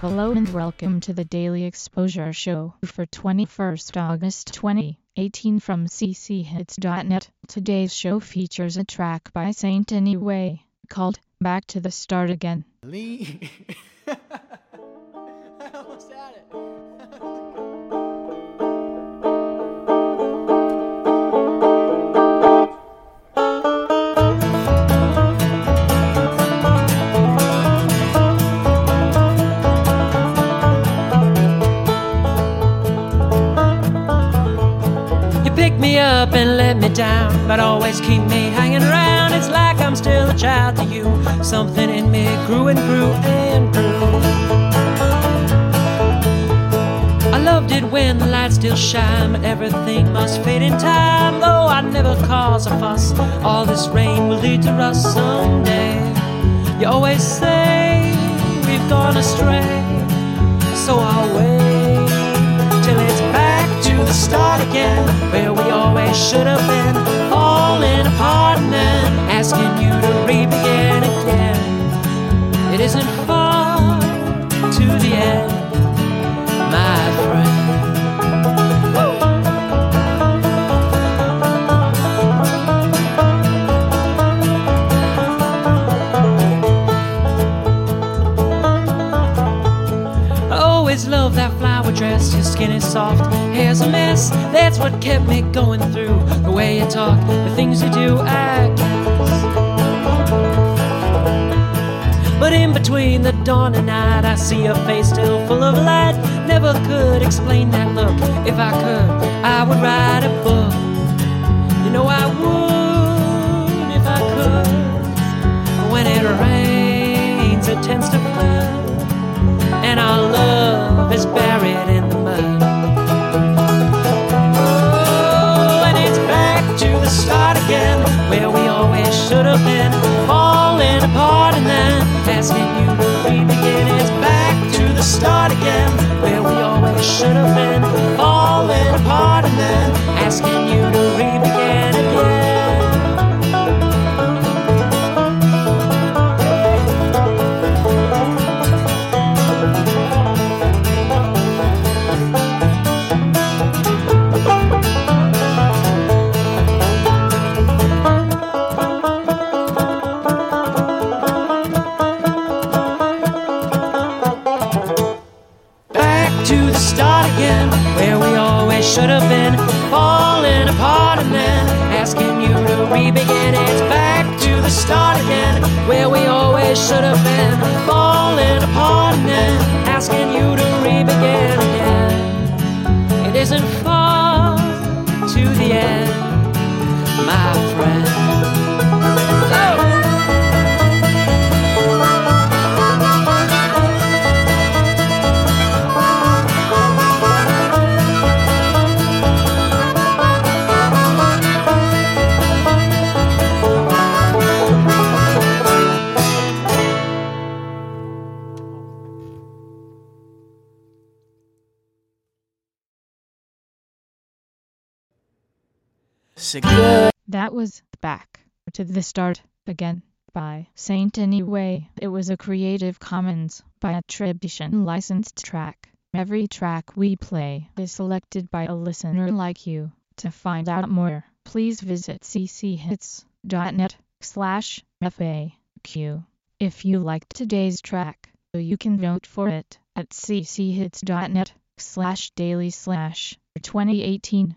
Hello and welcome to the Daily Exposure Show for 21st August 2018 from cchits.net. Today's show features a track by Saint Anyway called Back to the Start Again. me up and let me down, but always keep me hanging around. It's like I'm still a child to you. Something in me grew and grew and grew. I loved it when the lights still shine, but everything must fade in time. Though I never cause a fuss, all this rain will lead to rust someday. You always say we've gone astray, so I'll wait till it's back to the start again, where should have been, falling apart and then asking you always loved that flower dress. Your skin is soft, hair's a mess. That's what kept me going through. The way you talk, the things you do, I guess. But in between the dawn and night, I see your face still full of light. Never could explain that look. If I could, I would write a book. You know I would if I could. When it rains, it tends to flood and our love again, where we always should have been, falling apart and then asking you to re-begin. It's back to the start again, where we always should have been, to the start again, where we always should have been, falling apart and then asking you to re-begin. It's back to the start again, where we always should have been, falling apart and then asking you to re-begin again. It isn't far to the end, my friend. Oh! Cigar. That was Back to the Start Again by Saint Anyway. It was a Creative Commons by attribution licensed track. Every track we play is selected by a listener like you. To find out more, please visit cchits.net slash FAQ. If you liked today's track, you can vote for it at cchits.net slash daily slash 2018